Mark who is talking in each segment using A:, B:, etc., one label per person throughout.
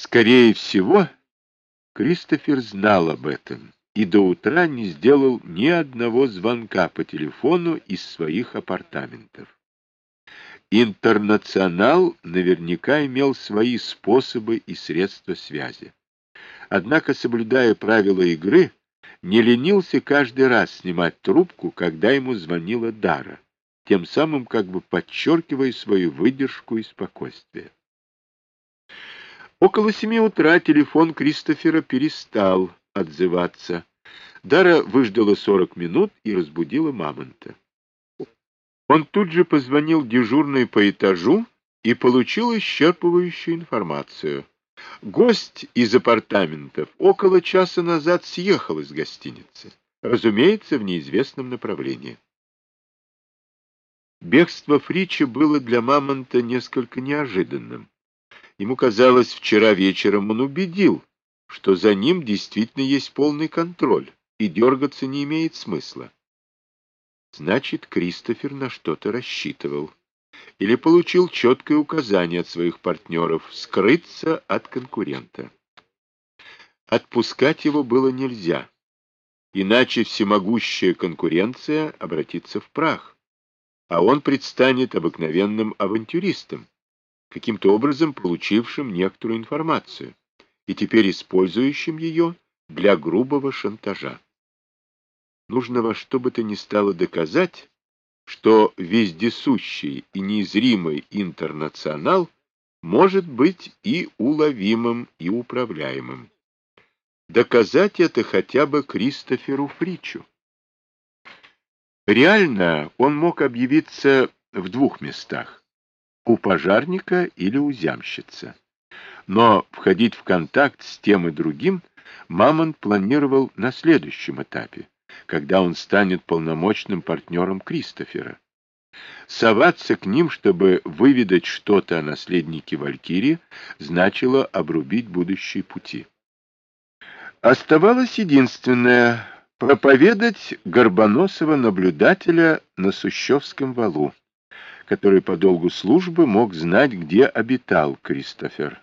A: Скорее всего, Кристофер знал об этом и до утра не сделал ни одного звонка по телефону из своих апартаментов. Интернационал наверняка имел свои способы и средства связи. Однако, соблюдая правила игры, не ленился каждый раз снимать трубку, когда ему звонила Дара, тем самым как бы подчеркивая свою выдержку и спокойствие. Около семи утра телефон Кристофера перестал отзываться. Дара выждала сорок минут и разбудила Мамонта. Он тут же позвонил дежурной по этажу и получил исчерпывающую информацию. Гость из апартаментов около часа назад съехал из гостиницы, разумеется, в неизвестном направлении. Бегство Фрича было для Мамонта несколько неожиданным. Ему казалось, вчера вечером он убедил, что за ним действительно есть полный контроль, и дергаться не имеет смысла. Значит, Кристофер на что-то рассчитывал. Или получил четкое указание от своих партнеров скрыться от конкурента. Отпускать его было нельзя, иначе всемогущая конкуренция обратится в прах, а он предстанет обыкновенным авантюристом, каким-то образом получившим некоторую информацию и теперь использующим ее для грубого шантажа. Нужно во что бы то ни стало доказать, что вездесущий и неизримый интернационал может быть и уловимым, и управляемым. Доказать это хотя бы Кристоферу Фричу. Реально он мог объявиться в двух местах – у пожарника или у зямщица. Но входить в контакт с тем и другим Мамонт планировал на следующем этапе когда он станет полномочным партнером Кристофера. Соваться к ним, чтобы выведать что-то о наследнике Валькирии, значило обрубить будущие пути. Оставалось единственное — проповедать горбоносого наблюдателя на Сущевском валу, который по долгу службы мог знать, где обитал Кристофер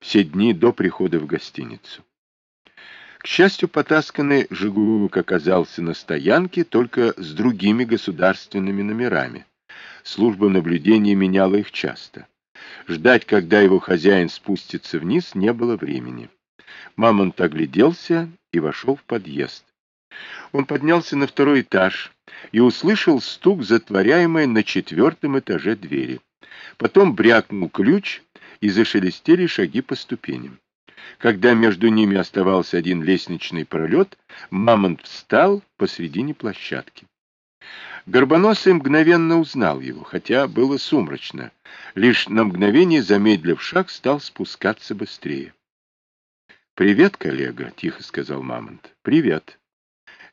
A: все дни до прихода в гостиницу. К счастью, потасканный Жигулевок оказался на стоянке только с другими государственными номерами. Служба наблюдения меняла их часто. Ждать, когда его хозяин спустится вниз, не было времени. Мамонт огляделся и вошел в подъезд. Он поднялся на второй этаж и услышал стук, затворяемой на четвертом этаже двери. Потом брякнул ключ, и зашелестели шаги по ступеням. Когда между ними оставался один лестничный пролет, Мамонт встал посредине площадки. Горбоносый мгновенно узнал его, хотя было сумрачно. Лишь на мгновение, замедлив шаг, стал спускаться быстрее. — Привет, коллега, — тихо сказал Мамонт. — Привет. —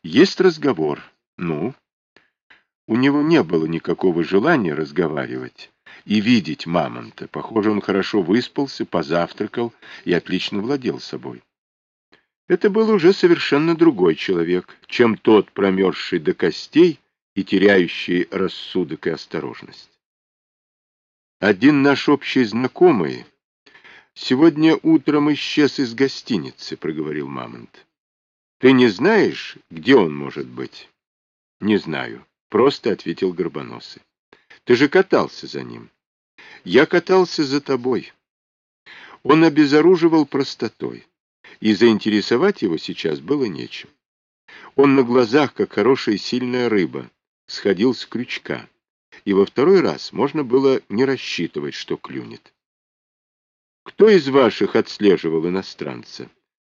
A: Есть разговор. Ну? У него не было никакого желания разговаривать и видеть мамонта. Похоже, он хорошо выспался, позавтракал и отлично владел собой. Это был уже совершенно другой человек, чем тот, промерзший до костей и теряющий рассудок и осторожность. Один наш общий знакомый сегодня утром исчез из гостиницы, проговорил Мамонт. Ты не знаешь, где он может быть? Не знаю, просто ответил Горбоносый. Ты же катался за ним. Я катался за тобой. Он обезоруживал простотой, и заинтересовать его сейчас было нечем. Он на глазах, как хорошая сильная рыба, сходил с крючка, и во второй раз можно было не рассчитывать, что клюнет. «Кто из ваших отслеживал иностранца?»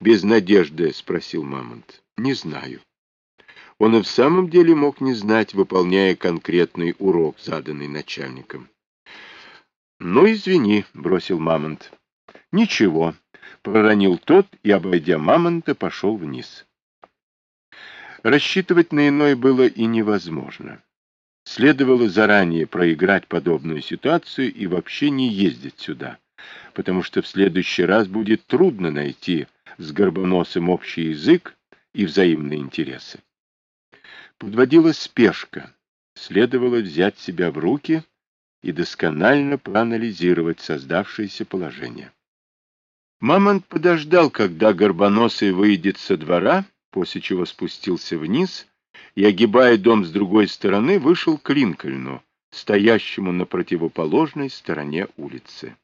A: «Без надежды», — спросил Мамонт. «Не знаю». Он и в самом деле мог не знать, выполняя конкретный урок, заданный начальником. «Ну, извини», — бросил Мамонт. «Ничего», — проронил тот и, обойдя Мамонта, пошел вниз. Рассчитывать на иное было и невозможно. Следовало заранее проиграть подобную ситуацию и вообще не ездить сюда, потому что в следующий раз будет трудно найти с Горбоносом общий язык и взаимные интересы. Подводила спешка. Следовало взять себя в руки и досконально проанализировать создавшееся положение. Мамонт подождал, когда Горбоносый выйдет со двора, после чего спустился вниз и, огибая дом с другой стороны, вышел к Линкольну, стоящему на противоположной стороне улицы.